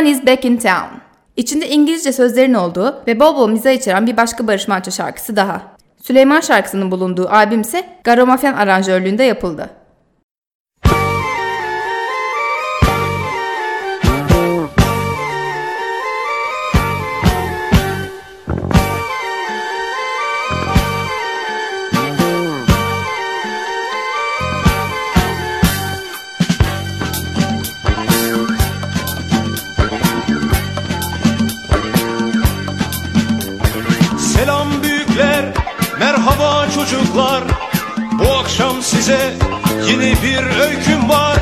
Money's Back in Town. İçinde İngilizce sözlerin olduğu ve bol bol mizah içeren bir başka Barış Manço şarkısı daha. Süleyman şarkısının bulunduğu albüm ise Garomafyan aranjörlüğünde yapıldı. geçerse yeni bir öyküm var.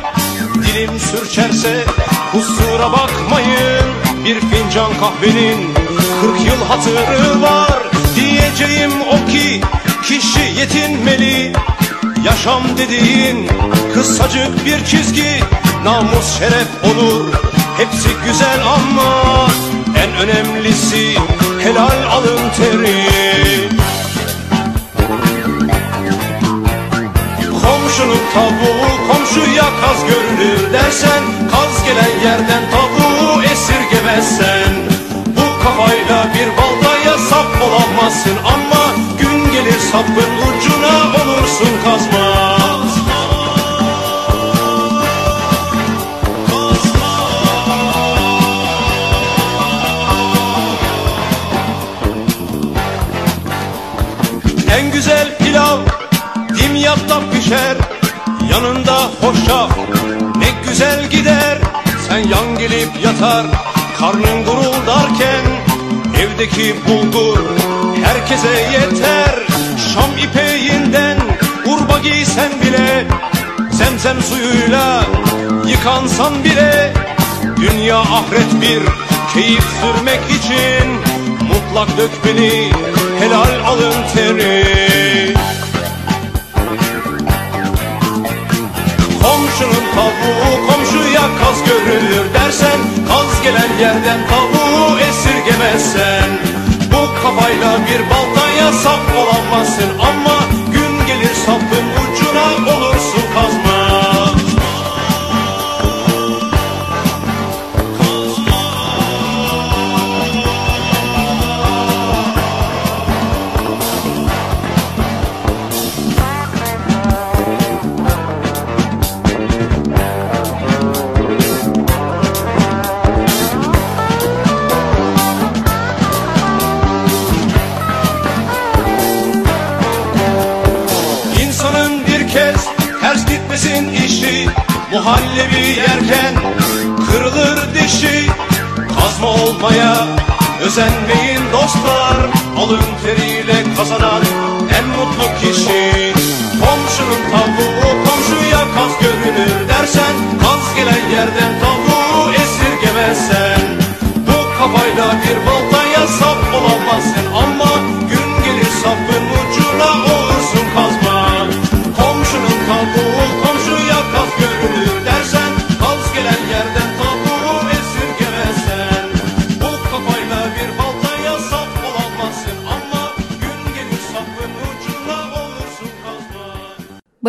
Dilim sürçerse kusura bakmayın Bir fincan kahvenin kırk yıl hatırı var. Diyeceğim o ki kişi yetinmeli. Yaşam dediğin kısacık bir çizgi Namus, şeref, onur hepsi güzel ama En önemlisi helal alın teri. Komşunun tavuğu komşuya kaz görünür dersen Kaz gelen yerden tavuğu esirgemezsen. Bu kafayla bir baltaya sap olamazsın Ama gün gelir sapın ucuna olursun kazma Yanında hoşaf ne güzel gider Sen yan gelip yatar. Karnın guruldarken Evdeki bulgur herkese yeter. Şam ipeğinden urba giysen bile Zemzem suyuyla yıkansan bile Dünya ahiret bir keyif sürmek için Mutlak dökmeli helal alın teri Komşunun tavuğu komşuya kaz görülür dersen Kaz gelen yerden tavuğu esirgemezsen. Bu kafayla bir baltaya sap olamazsın Ama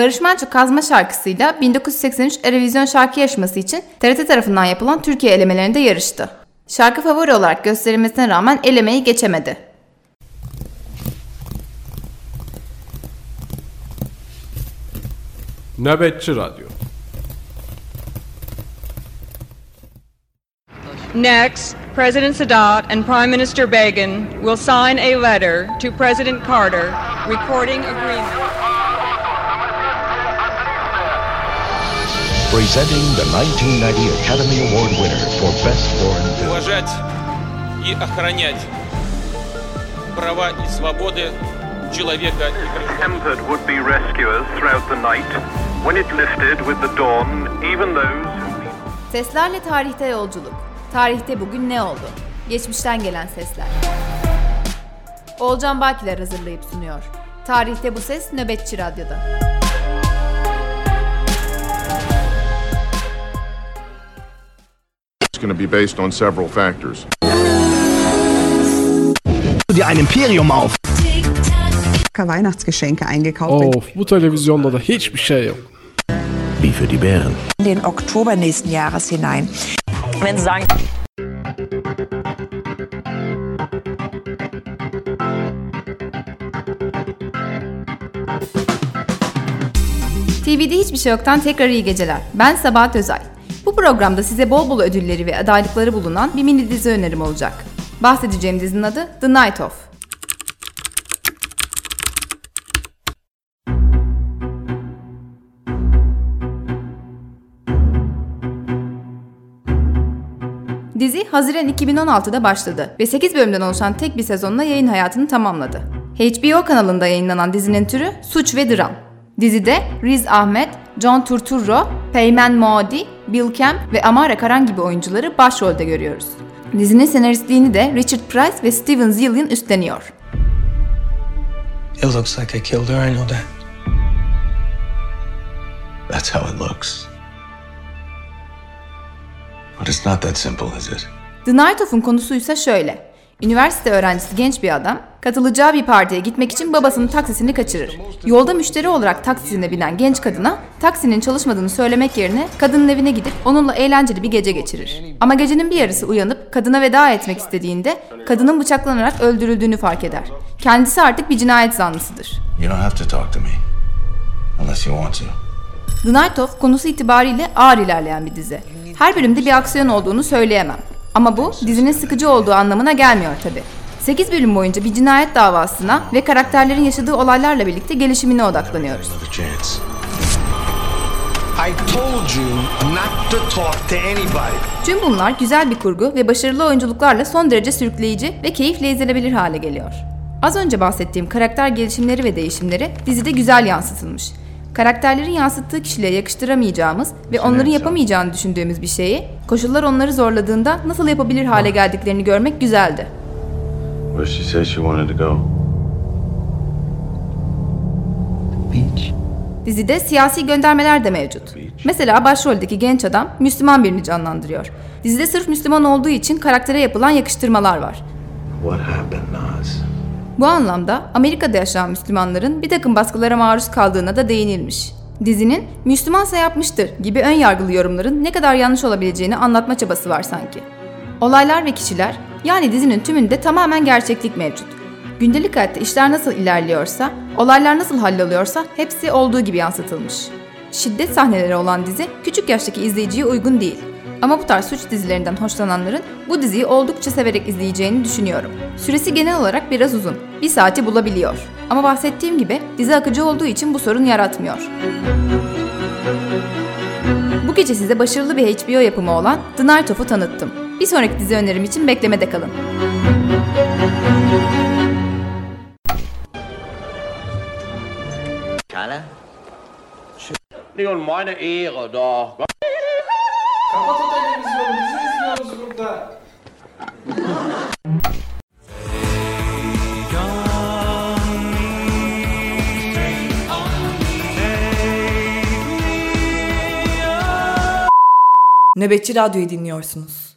Barış Manço Kazma şarkısıyla 1983 Erevizyon şarkı yarışması için TRT tarafından yapılan Türkiye elemelerinde yarıştı. Şarkı favori olarak gösterilmesine rağmen elemeyi geçemedi. Nöbetçi Radyo Next, President Sadat and Prime Minister Begin will sign a letter to President Carter recording agreement. presenting the 1990 Academy Award winner for Best Foreign Film. уважать и охранять права и свободы человека и гражданина. Tempered would-be rescuers throughout the night. When it lifted with the dawn, even those who Seslerle tarihte yolculuk. Tarihte bugün ne oldu? Geçmişten gelen sesler. Olcan Bakiler hazırlayıp sunuyor. Tarihte bu ses Nöbetçi Radyo'da. It's going to be based on several factors. dir ein Imperium auf. Weihnachtsgeschenke eingekauft. Televizyonda da hiçbir şey yok. Wie für die Bären. in den Oktober nächsten Jahres hinein. Wenn Sie sagen, TV'de hiçbir şey yoktan tekrar iyi geceler. Ben Sabahat Özay. Programda size bol bol ödülleri ve adaylıkları bulunan bir mini dizi önerim olacak. Bahsedeceğim dizinin adı The Night Of. Dizi Haziran 2016'da başladı ve 8 bölümden oluşan tek bir sezonla yayın hayatını tamamladı. HBO kanalında yayınlanan dizinin türü suç ve dram. Dizide Riz Ahmed, John Turturro, Peyman Maudi, Bill Camp ve Amara Karan gibi oyuncuları başrolde görüyoruz. Dizinin senaristliğini de Richard Price ve Steven Zillian üstleniyor. It looks like they killed her, I know that. That's how it looks. But it's not that simple, is it? The Night Of'un konusuysa şöyle. Üniversite öğrencisi genç bir adam, katılacağı bir partiye gitmek için babasının taksisini kaçırır. Yolda müşteri olarak taksisine binen genç kadına taksinin çalışmadığını söylemek yerine kadının evine gidip onunla eğlenceli bir gece geçirir. Ama gecenin bir yarısı uyanıp kadına veda etmek istediğinde kadının bıçaklanarak öldürüldüğünü fark eder. Kendisi artık bir cinayet zanlısıdır. The Night Of konusu itibariyle ağır ilerleyen bir dizi. Her bölümde bir aksiyon olduğunu söyleyemem. Ama bu dizinin sıkıcı olduğu anlamına gelmiyor tabi. 8 bölüm boyunca bir cinayet davasına ve karakterlerin yaşadığı olaylarla birlikte gelişimine odaklanıyoruz. Tüm bunlar güzel bir kurgu ve başarılı oyunculuklarla son derece sürükleyici ve keyifle izlenebilir hale geliyor. Az önce bahsettiğim karakter gelişimleri ve değişimleri dizide güzel yansıtılmış. Karakterlerin yansıttığı kişiliğe yakıştıramayacağımız ve onların yapamayacağını düşündüğümüz bir şeyi, koşullar onları zorladığında nasıl yapabilir hale geldiklerini görmek güzeldi. Where she said she wanted to go. Beach. Dizide siyasi göndermeler de mevcut. Mesela başroldeki genç adam Müslüman birini canlandırıyor. Dizide sırf Müslüman olduğu için karaktere yapılan yakıştırmalar var. What happened, Nas? Bu anlamda Amerika'da yaşayan Müslümanların bir takım baskılara maruz kaldığına da değinilmiş. Dizinin Müslümansa yapmıştır gibi ön yargılı yorumların ne kadar yanlış olabileceğini anlatma çabası var sanki. Olaylar ve kişiler yani dizinin tümünde tamamen gerçeklik mevcut. Gündelik hayatta işler nasıl ilerliyorsa, olaylar nasıl halloluyorsa hepsi olduğu gibi yansıtılmış. Şiddet sahneleri olan dizi küçük yaştaki izleyiciye uygun değil. Ama bu tarz suç dizilerinden hoşlananların bu diziyi oldukça severek izleyeceğini düşünüyorum. Süresi genel olarak biraz uzun. Bir saati bulabiliyor. Ama bahsettiğim gibi dizi akıcı olduğu için bu sorun yaratmıyor. Bu gece size başarılı bir HBO yapımı olan The Night Of'u tanıttım. Bir sonraki dizi önerim için beklemede kalın. Carla? Det er jo meine Ehre, da. Kapat o televizyonu bizi izliyoruz burada. Nöbetçi Radyo'yu dinliyorsunuz.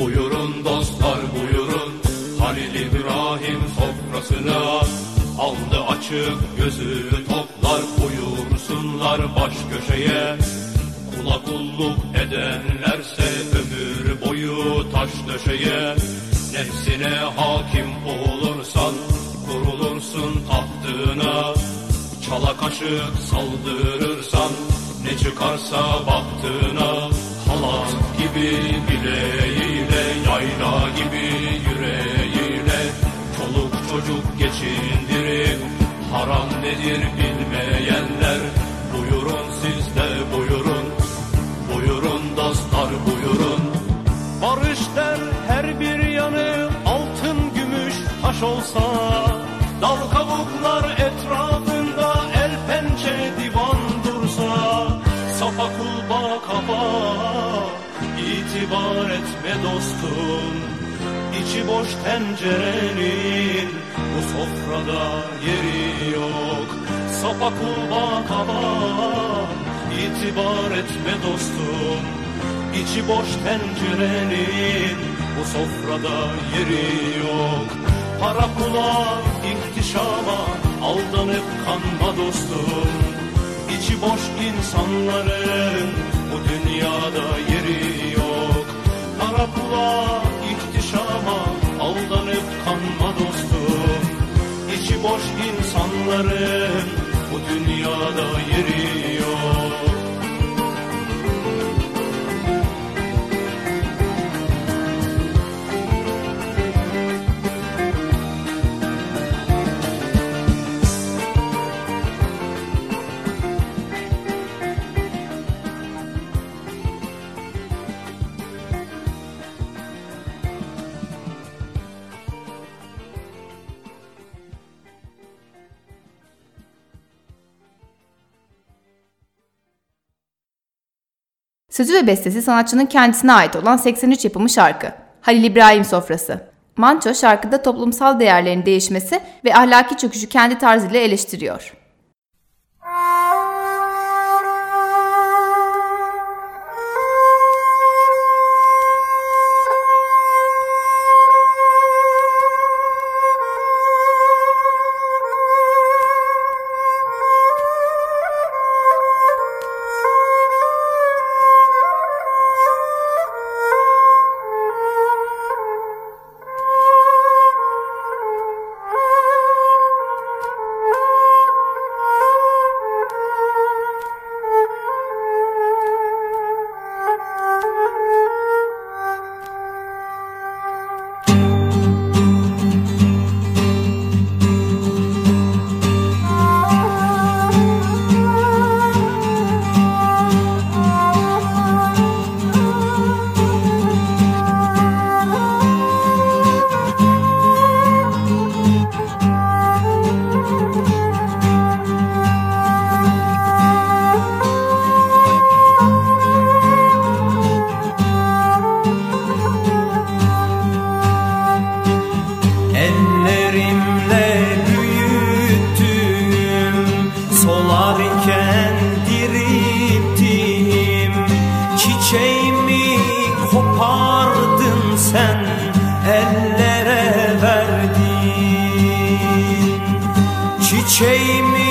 Buyurun dostlar buyurun. Halil İbrahim sofrasına Aldı açık gözü toplar. Buyursunlar baş köşeye. Kula kulluk edenlerse ömür boyu taş döşeye. Nefsine hakim olursan kurulursun tahtına. Çala kaşık saldırırsan ne çıkarsa baktığına Halat gibi bileğiyle yayla gibi yüreğiyle Çoluk çocuk geçindirip haram nedir bilmeyenler Buyurun siz de buyurun. Buyurun dostlar buyurun. Barış der her bir yanı altın gümüş taş olsa Dal kabuklar etrafında etme dostum İçi boş tencerenin bu sofrada yeri yok. Sapa kulba kaba itibar etme dostum. İçi boş tencerenin bu sofrada yeri yok. Para pula ihtişama aldanıp kanma dostum. İçi boş insanların bu dünyada yeri yok Para pula ihtişama aldanıp kanma dostum İçi boş insanların bu dünyada yeri yok Sözü ve bestesi sanatçının kendisine ait olan 83 yapımı şarkı. Halil İbrahim Sofrası. Manço şarkıda toplumsal değerlerin değişmesi ve ahlaki çöküşü kendi tarzıyla eleştiriyor. Kopardın sen Ellere verdin Çiçeğimi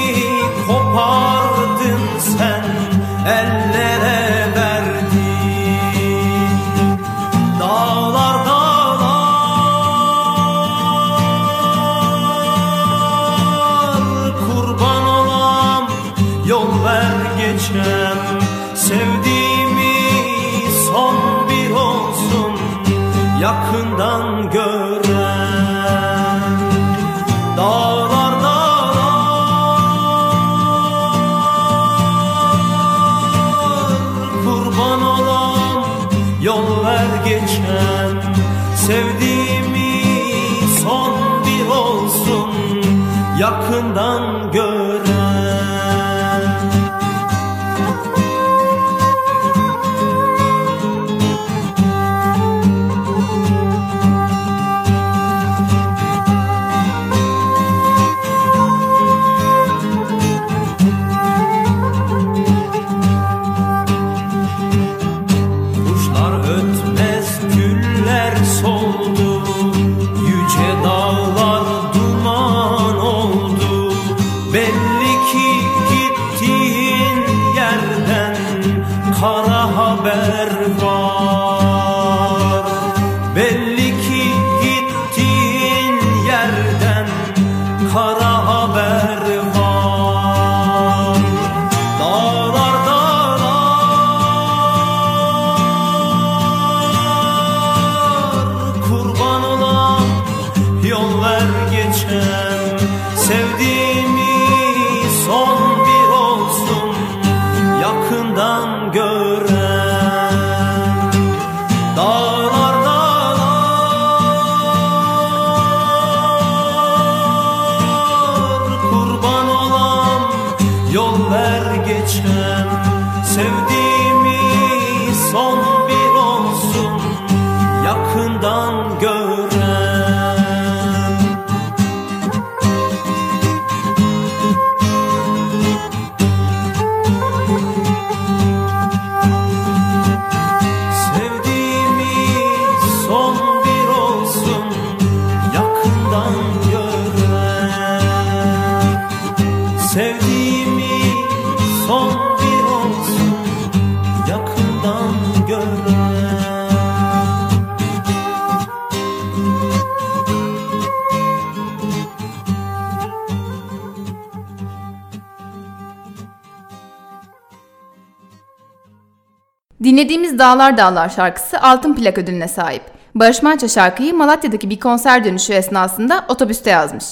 Dinlediğimiz Dağlar Dağlar şarkısı altın plak ödülüne sahip. Barış Manço şarkıyı Malatya'daki bir konser dönüşü esnasında otobüste yazmış.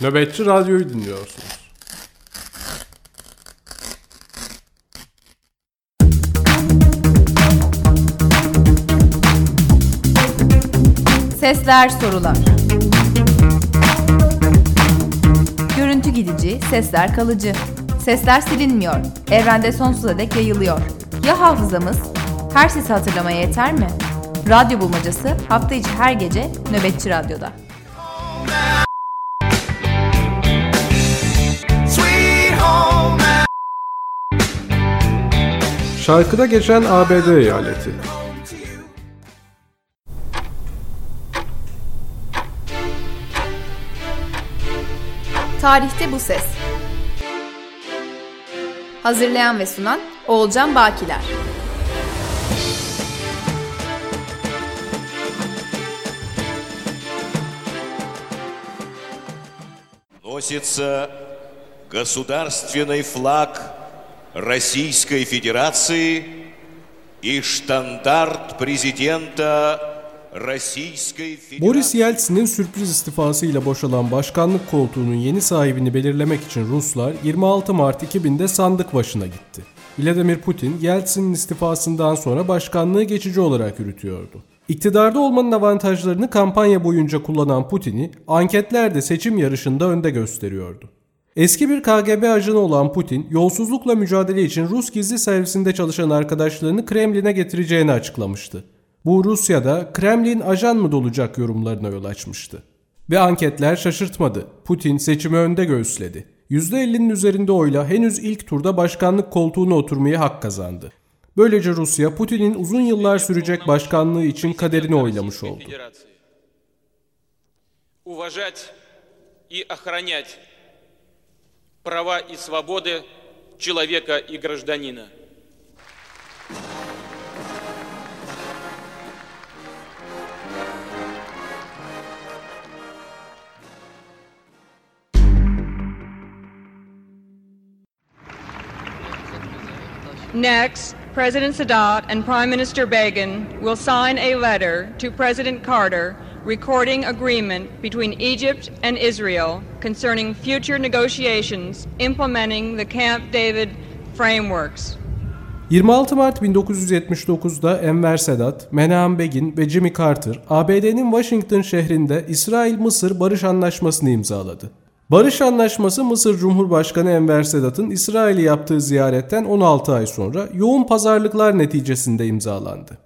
Nöbetçi Radyo'yu dinliyorsunuz. Sesler sorular. Görüntü gidici, sesler kalıcı. Sesler silinmiyor, evrende sonsuza dek yayılıyor. Ya hafızamız? Her sesi hatırlamaya yeter mi? Radyo Bulmacası hafta içi her gece Nöbetçi Radyo'da. Şarkıda geçen ABD eyaleti. Tarihte bu ses. Hazırlayan ve sunan Oğulcan Bakiler. Носится государственный флаг Российской Федерации и штандарт президента Российской Федерации. Boris Yeltsin'in sürpriz istifasıyla boşalan başkanlık koltuğunun yeni sahibini belirlemek için Ruslar 26 Mart 2000'de sandık başına gitti. Vladimir Putin, Yeltsin'in istifasından sonra başkanlığı geçici olarak yürütüyordu. İktidarda olmanın avantajlarını kampanya boyunca kullanan Putin'i anketlerde seçim yarışında önde gösteriyordu. Eski bir KGB ajanı olan Putin, yolsuzlukla mücadele için Rus gizli servisinde çalışan arkadaşlarını Kremlin'e getireceğini açıklamıştı. Bu Rusya'da Kremlin ajan mı dolacak yorumlarına yol açmıştı. Ve anketler şaşırtmadı. Putin seçimi önde göğüsledi. %50'nin üzerinde oyla henüz ilk turda başkanlık koltuğuna oturmaya hak kazandı. Böylece Rusya Putin'in uzun yıllar sürecek başkanlığı için kaderini oylamış oldu. Уважать и охранять права и свободы человека и гражданина. Next, President Sadat and Prime Minister Begin will sign a letter to President Carter recording agreement between Egypt and Israel concerning future negotiations implementing the Camp David frameworks. 26 Mart 1979'da Enver Sedat, Menahem Begin ve Jimmy Carter, ABD'nin Washington şehrinde İsrail-Mısır Barış Anlaşması'nı imzaladı. Barış Anlaşması Mısır Cumhurbaşkanı Enver Sedat'ın İsrail'i yaptığı ziyaretten 16 ay sonra yoğun pazarlıklar neticesinde imzalandı.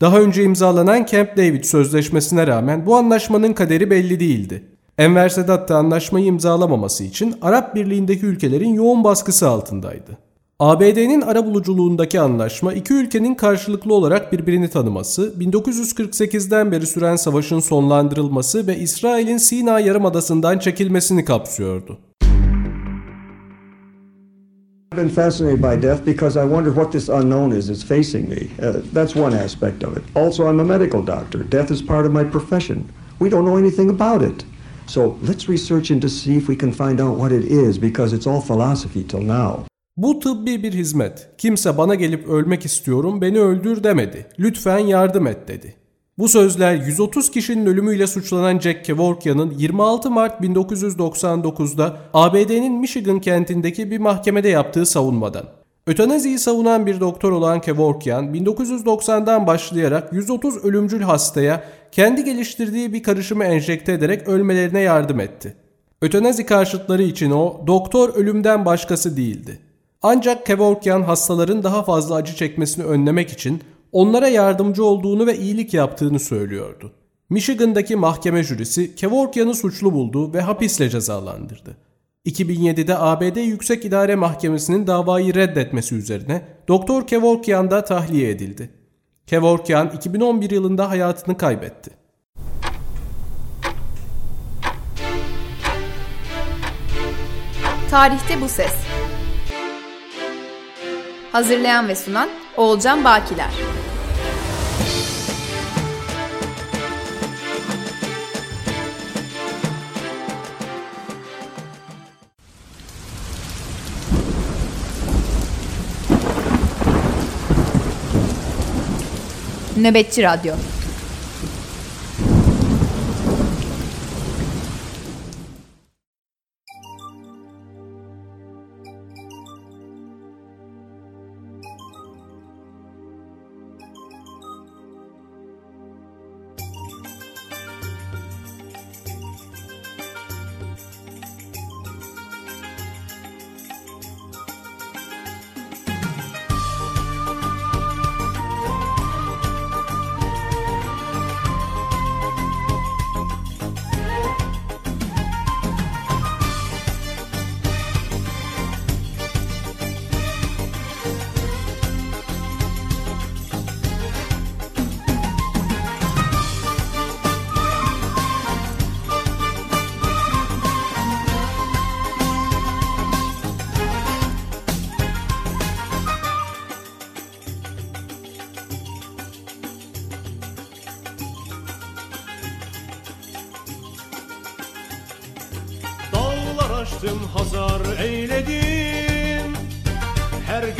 Daha önce imzalanan Camp David sözleşmesine rağmen bu anlaşmanın kaderi belli değildi. Enver Sedat da anlaşmayı imzalamaması için Arap Birliği'ndeki ülkelerin yoğun baskısı altındaydı. ABD'nin arabuluculuğundaki anlaşma iki ülkenin karşılıklı olarak birbirini tanıması, 1948'den beri süren savaşın sonlandırılması ve İsrail'in Sina Yarımadası'ndan çekilmesini kapsıyordu. I've been fascinated by death because I wonder what this unknown is that's facing me. Uh, that's one aspect of it. Also, I'm a medical doctor. Death is part of my profession. We don't know anything about it. So let's research into see if we can find out what it is because it's all philosophy till now. Bu tıbbi bir hizmet. Kimse bana gelip ölmek istiyorum, beni öldür demedi. Lütfen yardım et dedi. Bu sözler 130 kişinin ölümüyle suçlanan Jack Kevorkian'ın 26 Mart 1999'da ABD'nin Michigan kentindeki bir mahkemede yaptığı savunmadan. Ötenaziyi savunan bir doktor olan Kevorkian, 1990'dan başlayarak 130 ölümcül hastaya kendi geliştirdiği bir karışımı enjekte ederek ölmelerine yardım etti. Ötenazi karşıtları için o, doktor ölümden başkası değildi. Ancak Kevorkian hastaların daha fazla acı çekmesini önlemek için onlara yardımcı olduğunu ve iyilik yaptığını söylüyordu. Michigan'daki mahkeme jürisi Kevorkian'ı suçlu buldu ve hapisle cezalandırdı. 2007'de ABD Yüksek İdare Mahkemesi'nin davayı reddetmesi üzerine Doktor Kevorkian da tahliye edildi. Kevorkian 2011 yılında hayatını kaybetti. Tarihte bu ses. Hazırlayan ve sunan Oğulcan Bakiler. Nöbetçi Radyo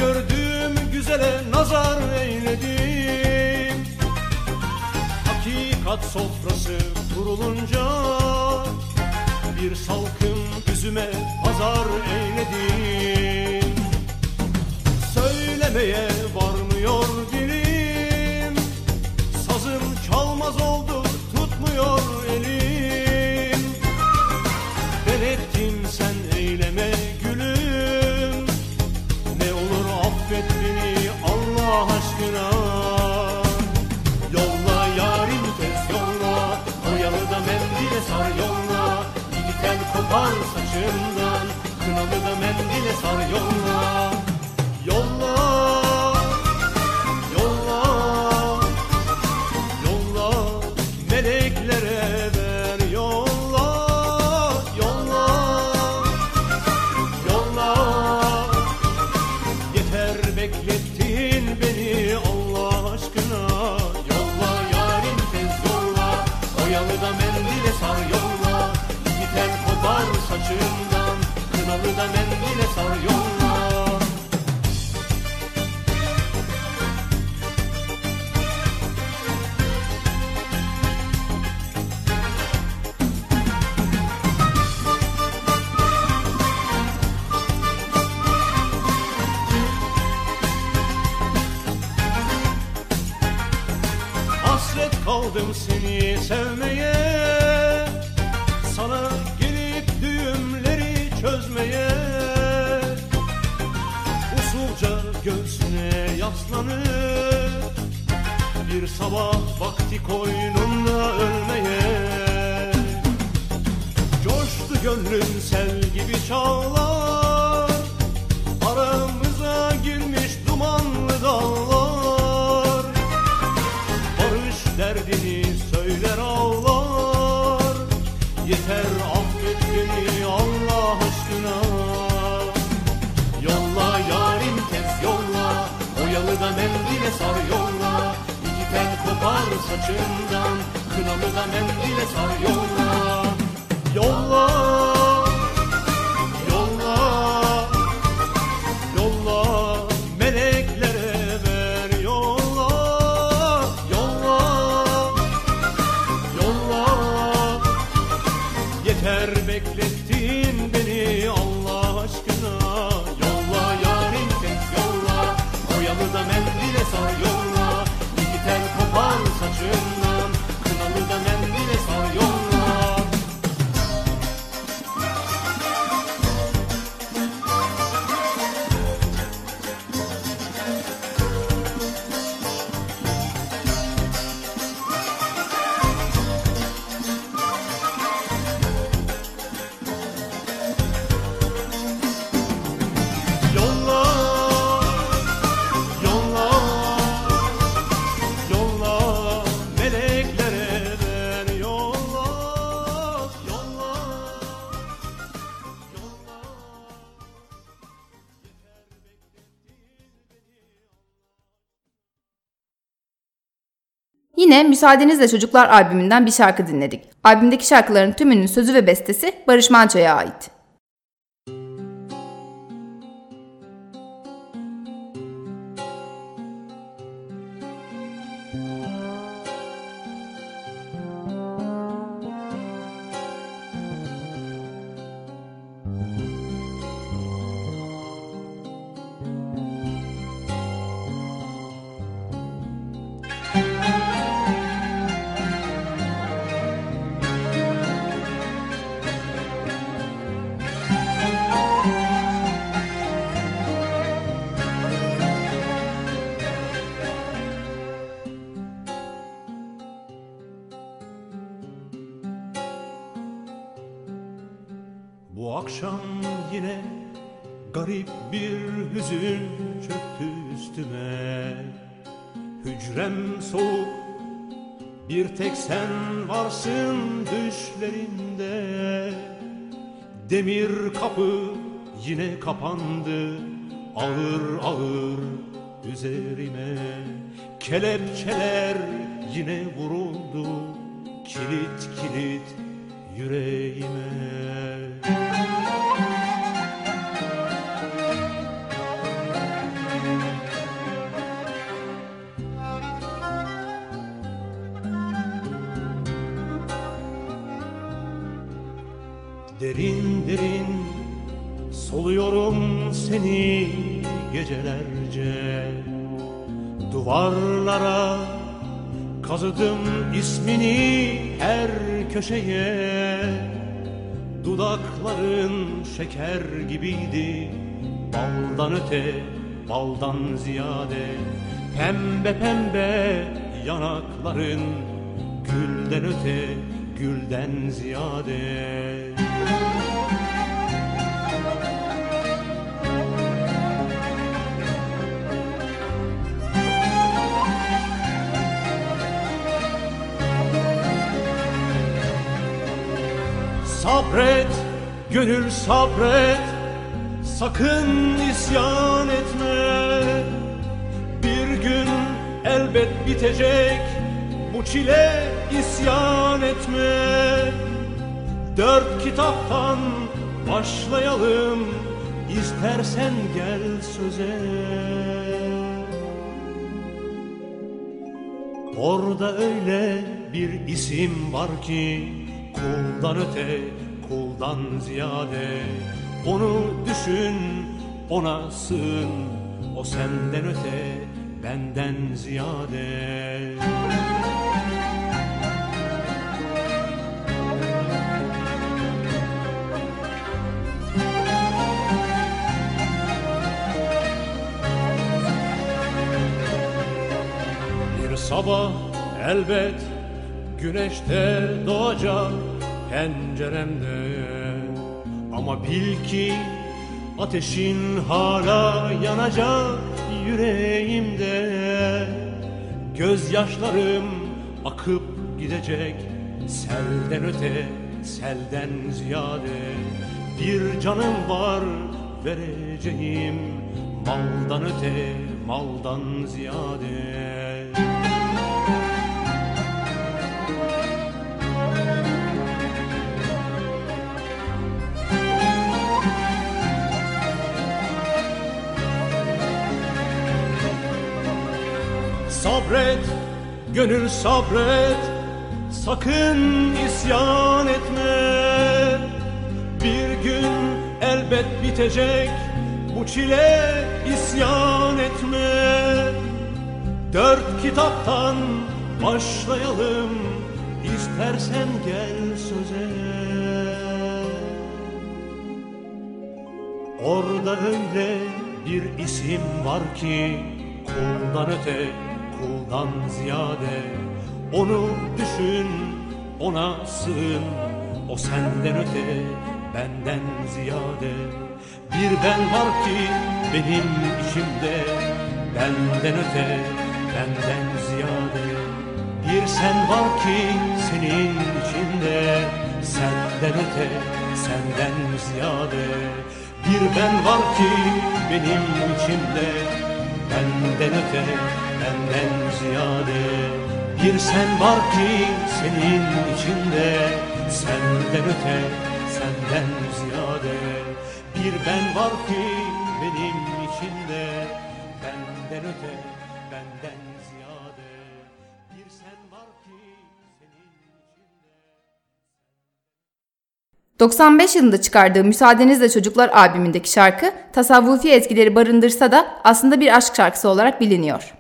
Her gördüğüm güzele nazar eyledim. Hakikat sofrası kurulunca Bir salkım üzüme pazar eyledim. Söylemeye varmıyor dilim Sazım çalmaz oldu tutmuyor Kopar saçımdan Kınalı da mendile sar Yolla Gönlüm sel gibi çağlar. Aramıza girmiş dumanlı dağlar. Barış derdini söyler ağlar. Yeter affet beni Allah aşkına. Yolla yarim tez yolla. Oyalı da mendile sar yolla. İki tel kopar saçından. Kınalı da mendile sar Yolla. Yolla Müsaadenizle Çocuklar albümünden bir şarkı dinledik. Albümdeki şarkıların tümünün sözü ve bestesi Barış Manço'ya ait. Yine garip bir hüzün çöktü üstüme. Hücrem soğuk bir tek sen varsın düşlerimde Demir kapı yine kapandı ağır ağır üzerime. Kelepçeler yine vuruldu kilit kilit yüreğime soluyorum seni gecelerce. Duvarlara kazıdım ismini her köşeye. Dudakların şeker gibiydi Baldan öte, baldan ziyade. Pembe pembe yanakların Gülden öte, gülden ziyade Sabret, gönül sabret. Sakın isyan etme. Bir gün elbet bitecek. Bu çile isyan etme. Dört kitaptan başlayalım. İstersen gel söze. Orada öyle bir isim var ki Kuldan öte, Yoldan ziyade onu düşün, ona sığın. O senden öte, benden ziyade. Bir sabah elbet güneşte doğacak penceremde ama bil ki ateşin hala yanacak yüreğimde. Gözyaşlarım akıp gidecek selden öte selden ziyade. Bir canım var vereceğim maldan öte maldan ziyade Sabret, gönül sabret, sakın isyan etme. Bir gün elbet bitecek, bu çile isyan etme. Dört kitaptan başlayalım, istersen gel söze. Orada öyle bir isim var ki kuldan öte, kuldan ziyade. Onu düşün, ona sığın, o senden öte, benden ziyade. Bir ben var ki benim içimde, benden öte, benden ziyade. Bir sen var ki senin içinde, senden öte, senden ziyade. Bir ben var ki benim içimde Benden öte, benden ziyade Bir sen var ki senin içinde. Senden öte, senden ziyade Bir ben var ki benim içimde Benden öte, benden ziyade Bir sen var ki 95 yılında çıkardığı Müsaadenizle Çocuklar albümündeki şarkı tasavvufi ezgileri barındırsa da aslında bir aşk şarkısı olarak biliniyor.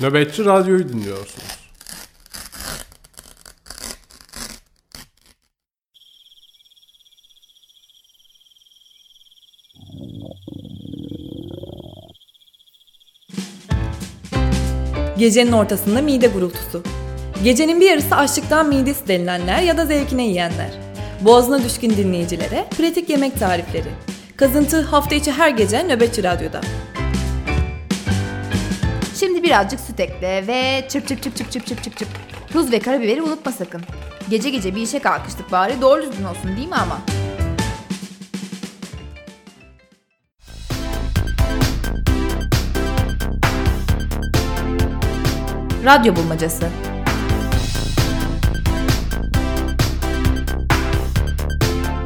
Nöbetçi Radyo'yu dinliyorsunuz. Gecenin ortasında mide gurultusu. Gecenin bir yarısı açlıktan midesi denilenler ya da zevkine yiyenler. Boğazına düşkün dinleyicilere pratik yemek tarifleri. Kazıntı hafta içi her gece Nöbetçi Radyo'da. Birazcık süt ekle ve çırp çırp çırp çırp çırp çırp çırp çırp. Tuz ve karabiberi unutma sakın. Gece gece bir işe kalkıştık bari doğru düzgün olsun değil mi ama? Radyo Bulmacası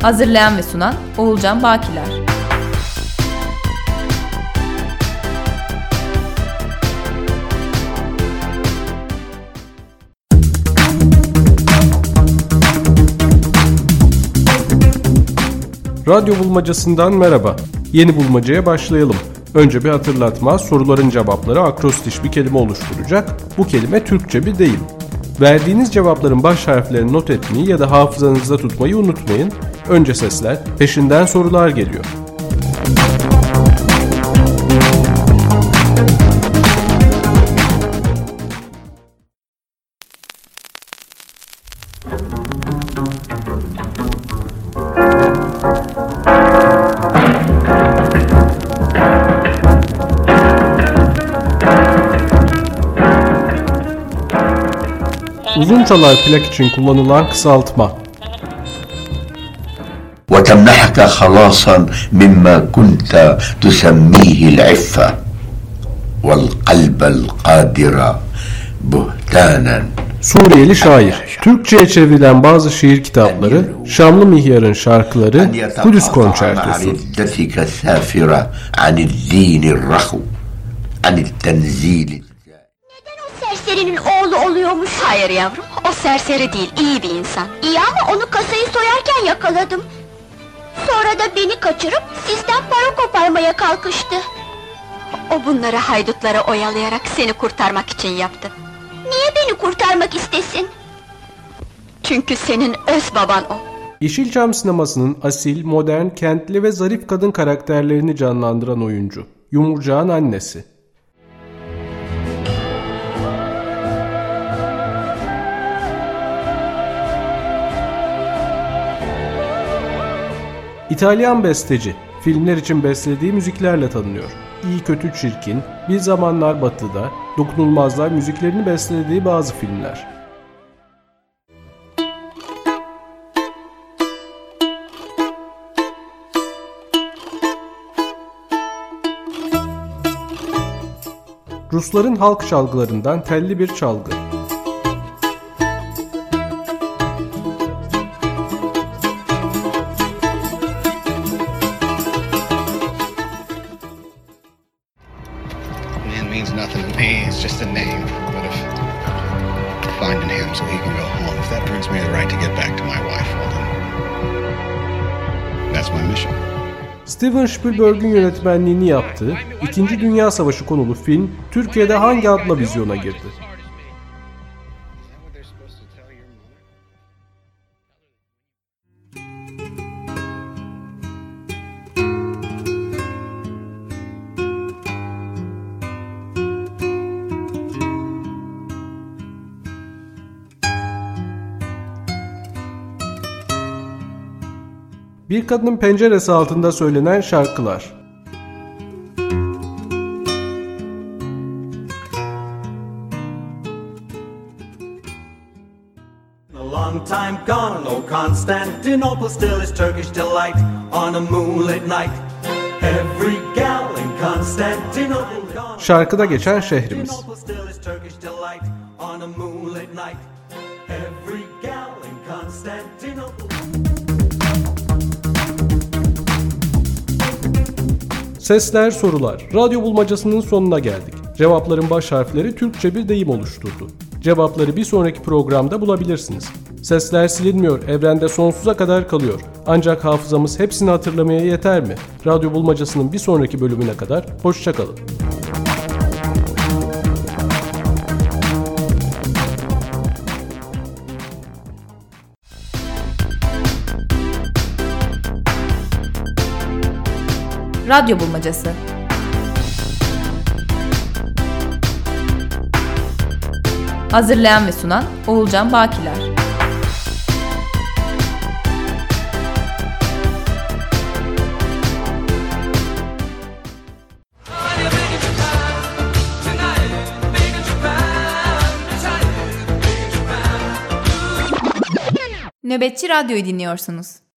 Hazırlayan ve sunan Oğulcan Bakiler Radyo bulmacasından merhaba. Yeni bulmacaya başlayalım. Önce bir hatırlatma, soruların cevapları akrostiş bir kelime oluşturacak. Bu kelime Türkçe bir deyim. Verdiğiniz cevapların baş harflerini not etmeyi ya da hafızanızda tutmayı unutmayın. Önce sesler, peşinden sorular geliyor. Uzun çalar plak için kullanılan kısaltma. وتمنحك خلاصا مما كنت تسميه العفة والقلب القادر بهتانا Suriyeli şair. Türkçe'ye çevrilen bazı şiir kitapları, Şamlı Mihyar'ın şarkıları, Kudüs عن Konçertosu. ردتك السافرة عن الدين الرخو عن التنزيل Serserinin oğlu oluyormuş. Hayır yavrum, o serseri değil, iyi bir insan. İyi ama onu kasayı soyarken yakaladım. Sonra da beni kaçırıp sizden para koparmaya kalkıştı. O bunları haydutlara oyalayarak seni kurtarmak için yaptı. Niye beni kurtarmak istesin? Çünkü senin öz baban o. Yeşilçam sinemasının asil, modern, kentli ve zarif kadın karakterlerini canlandıran oyuncu. Yumurcağın annesi. İtalyan besteci, filmler için beslediği müziklerle tanınıyor. İyi Kötü Çirkin, Bir Zamanlar Batı'da, Dokunulmazlar müziklerini beslediği bazı filmler. Rusların halk çalgılarından telli bir çalgı. Steven Spielberg'ün yönetmenliğini yaptığı İkinci Dünya Savaşı konulu film Türkiye'de hangi adla vizyona girdi? Bir kadının penceresi altında söylenen şarkılar. Long time gone, oh Constantinople still is Turkish delight on a moonlit night. Every gal in Constantinople. Şarkıda geçen şehrimiz. Sesler, sorular. Radyo bulmacasının sonuna geldik. Cevapların baş harfleri Türkçe bir deyim oluşturdu. Cevapları bir sonraki programda bulabilirsiniz. Sesler silinmiyor, evrende sonsuza kadar kalıyor. Ancak hafızamız hepsini hatırlamaya yeter mi? Radyo bulmacasının bir sonraki bölümüne kadar hoşçakalın. Radyo Bulmacası Hazırlayan ve sunan Oğulcan Bakiler Nöbetçi Radyo'yu dinliyorsunuz.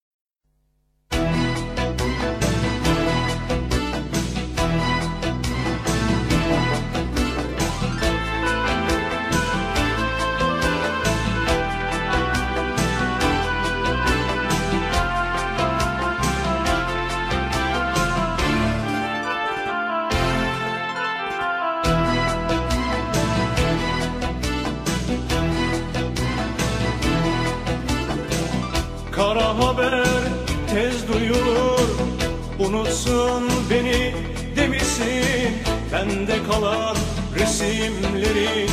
Bende kalan resimleri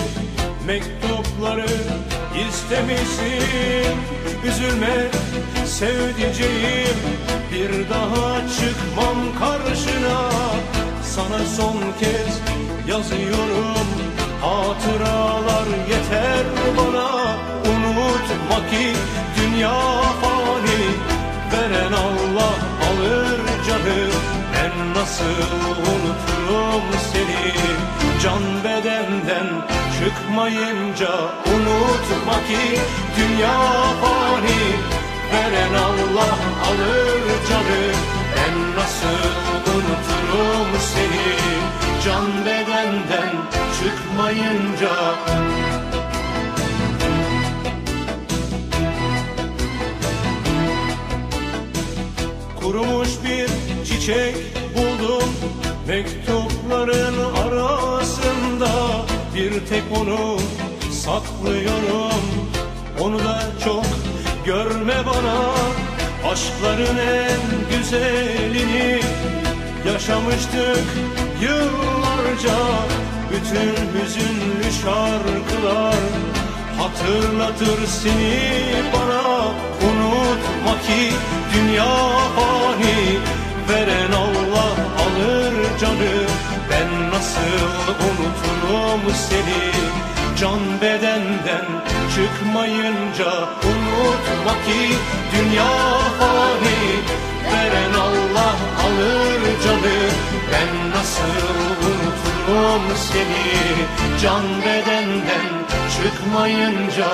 Mektupları istemişsin. Üzülme sevdiceğim Bir daha çıkmam karşına. Sana son kez yazıyorum Hatıralar yeter bana. Unutma ki dünya fani Veren Allah alır canı Ben nasıl unuturum seni? Can bedenden çıkmayınca Unutma ki dünya fani. Veren Allah alır canı. Ben nasıl unuturum seni? Can bedenden çıkmayınca. Kurumuş bir çiçek buldum Mektupların arasında. Bir tek onu saklıyorum Onu da çok görme bana. Aşkların en güzelini Yaşamıştık yıllarca. Bütün hüzünlü şarkılar Hatırlatır seni bana. Unutma ki dünya unuturum seni. Can bedenden çıkmayınca Unutma ki dünya fani. Veren Allah alır canı. Ben nasıl unuturum seni? Can bedenden çıkmayınca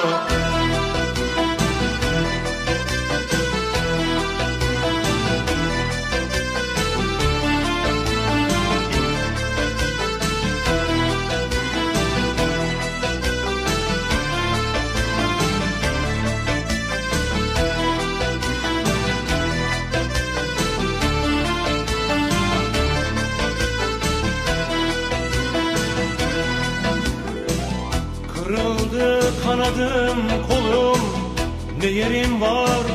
yerim var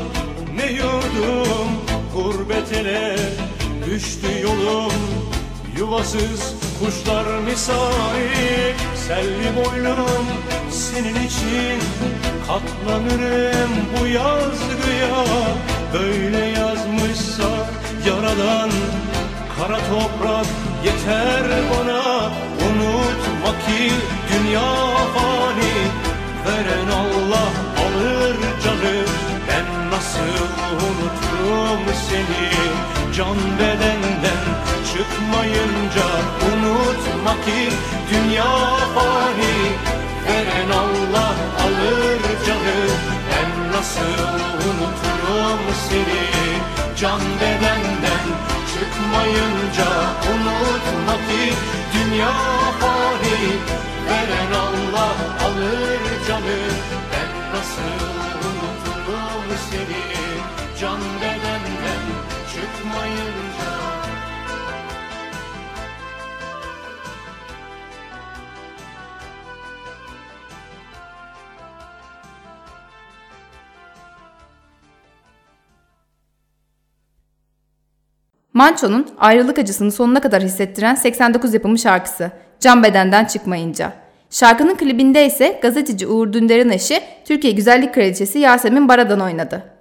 ne yurdum Gurbet düştü yolum. Yuvasız kuşlar misali Selvi boynum senin için. Katlanırım bu yazgıya Böyle yazmışsa yaradan. Kara toprak yeter bana Unutma ki dünya fani. Veren Allah alır canı Ben nasıl unuturum seni? Can bedenden çıkmayınca Unutma ki dünya fani Veren Allah alır canı. Ben nasıl unuturum seni? Can bedenden çıkmayınca Unutma ki dünya fani Veren Allah alır Manço'nun ayrılık acısını sonuna kadar hissettiren 89 yapımı şarkısı Can Bedenden Çıkmayınca. Şarkının klibinde ise gazeteci Uğur Dündar'ın eşi Türkiye Güzellik Kraliçesi Yasemin Baradan oynadı.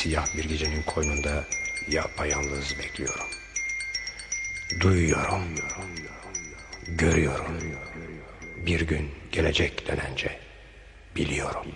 Simsiyah bir gecenin koynunda yapayalnız bekliyorum. Duyuyorum, görüyorum. Bir gün gelecek denence biliyorum.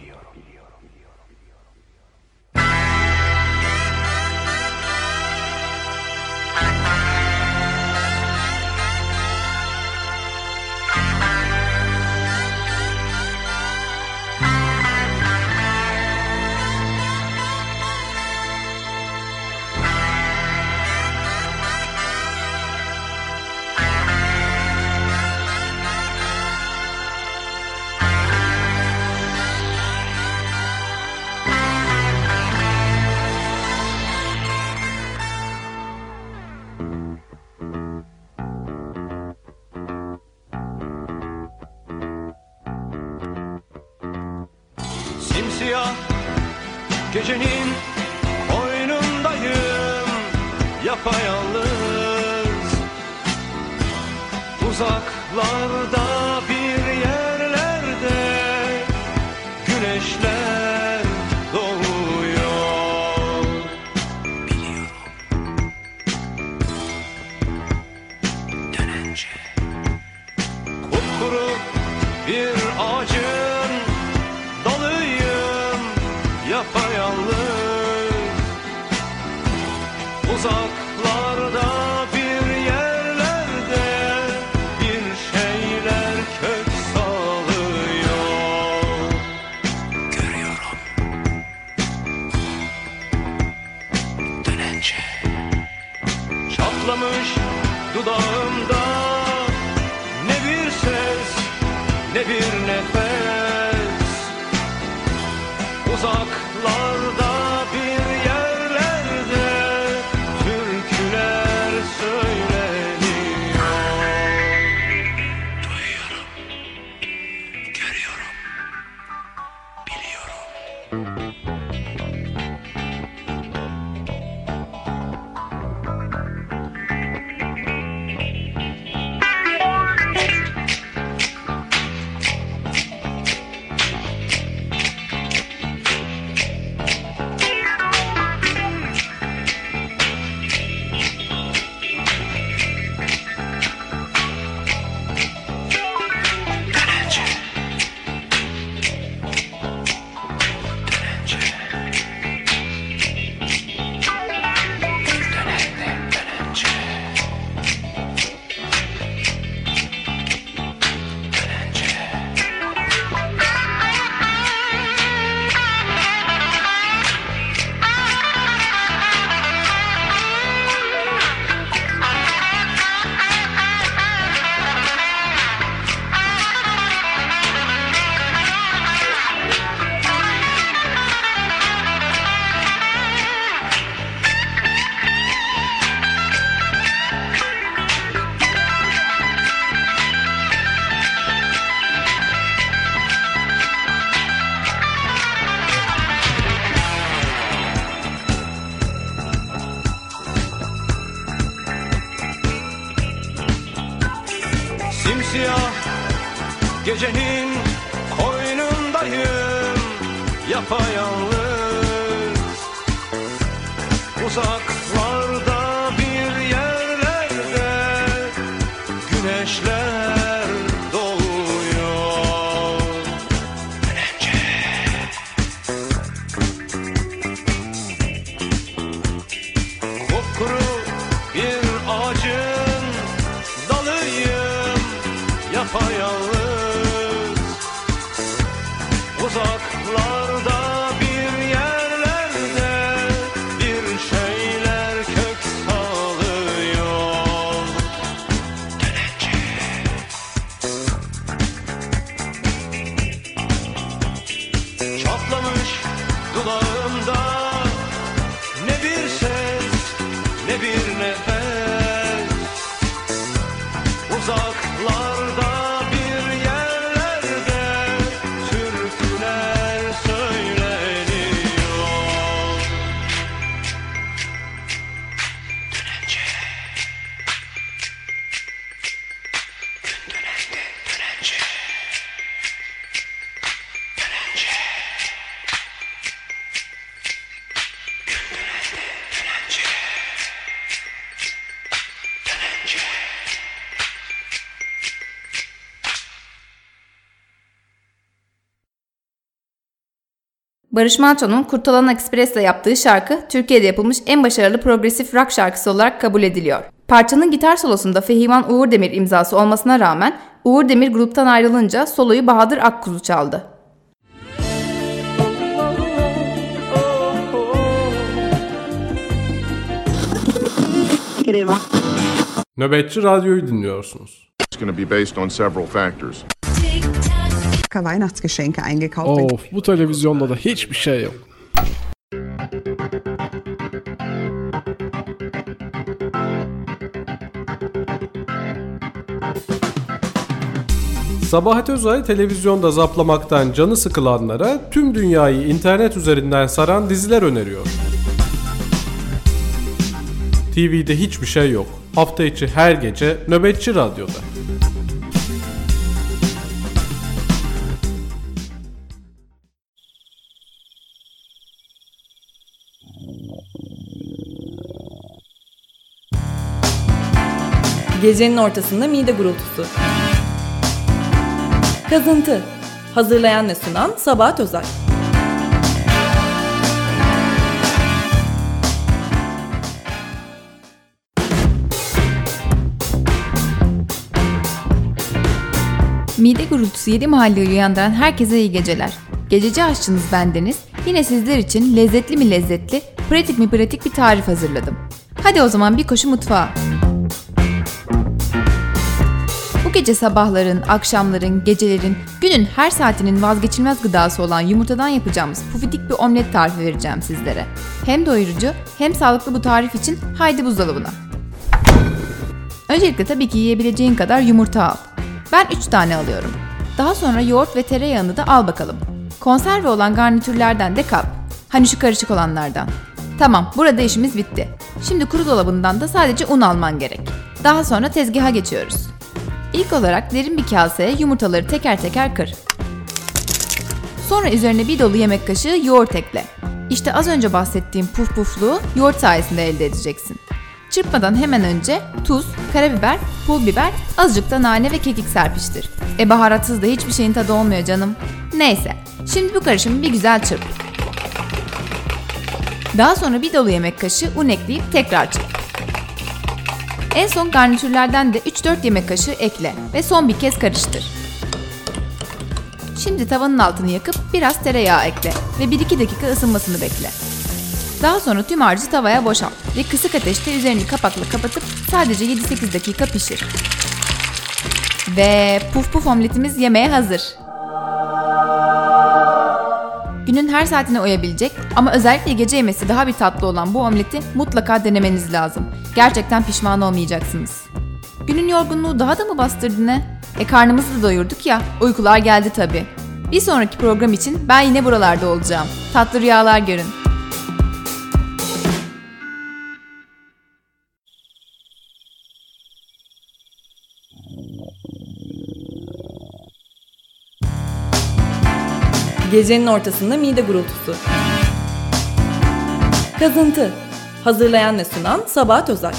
yapayalnız. Uzak Barış Manço'nun Kurtalan Express'le yaptığı şarkı Türkiye'de yapılmış en başarılı progresif rock şarkısı olarak kabul ediliyor. Parçanın gitar solosunda Fehiman Uğur Demir imzası olmasına rağmen Uğur Demir gruptan ayrılınca soloyu Bahadır Akkuzu çaldı. Nöbetçi Radyo'yu dinliyorsunuz. It's going to be based on several factors. Weihnachtsgeschenke eingekauft. Oh, bu televizyonda da hiçbir şey yok. Sabahat Özay televizyonda zaplamaktan canı sıkılanlara tüm dünyayı internet üzerinden saran diziler öneriyor. TV'de hiçbir şey yok. Hafta içi her gece nöbetçi radyoda. Gecenin ortasında mide gurultusu. Kazıntı. Hazırlayan ve sunan Sabahat Özay. Mide gurultusu yedi mahalleyi uyandıran herkese iyi geceler. Gececi aşçınız bendeniz. Yine sizler için lezzetli mi lezzetli, pratik mi pratik bir tarif hazırladım. Hadi o zaman bir koşu mutfağa. Gece sabahların, akşamların, gecelerin, günün her saatinin vazgeçilmez gıdası olan yumurtadan yapacağımız pufidik bir omlet tarifi vereceğim sizlere. Hem doyurucu hem sağlıklı bu tarif için haydi buzdolabına. Öncelikle tabii ki yiyebileceğin kadar yumurta al. Ben 3 tane alıyorum. Daha sonra yoğurt ve tereyağını da al bakalım. Konserve olan garnitürlerden de kap. Hani şu karışık olanlardan. Tamam, burada işimiz bitti. Şimdi kuru dolabından da sadece un alman gerek. Daha sonra tezgaha geçiyoruz. İlk olarak derin bir kaseye yumurtaları teker teker kır. Sonra üzerine bir dolu yemek kaşığı yoğurt ekle. İşte az önce bahsettiğim puf pufluğu yoğurt sayesinde elde edeceksin. Çırpmadan hemen önce tuz, karabiber, pul biber, azıcık da nane ve kekik serpiştir. E baharatsız da hiçbir şeyin tadı olmuyor canım. Neyse, şimdi bu karışımı bir güzel çırp. Daha sonra bir dolu yemek kaşığı un ekleyip tekrar çırp. En son garnitürlerden de 3-4 yemek kaşığı ekle ve son bir kez karıştır. Şimdi tavanın altını yakıp biraz tereyağı ekle ve 1-2 dakika ısınmasını bekle. Daha sonra tüm harcı tavaya boşalt ve kısık ateşte üzerini kapakla kapatıp sadece 7-8 dakika pişir. Ve puf puf omletimiz yemeğe hazır. Günün her saatine uyabilecek ama özellikle gece yemesi daha bir tatlı olan bu omleti mutlaka denemeniz lazım. Gerçekten pişman olmayacaksınız. Günün yorgunluğu daha da mı bastırdı ne? E karnımızı da doyurduk ya, uykular geldi tabi. Bir sonraki program için ben yine buralarda olacağım. Tatlı rüyalar görün. Gecenin ortasında mide gurultusu. Kazıntı. Hazırlayan ve sunan Sabahat Özay.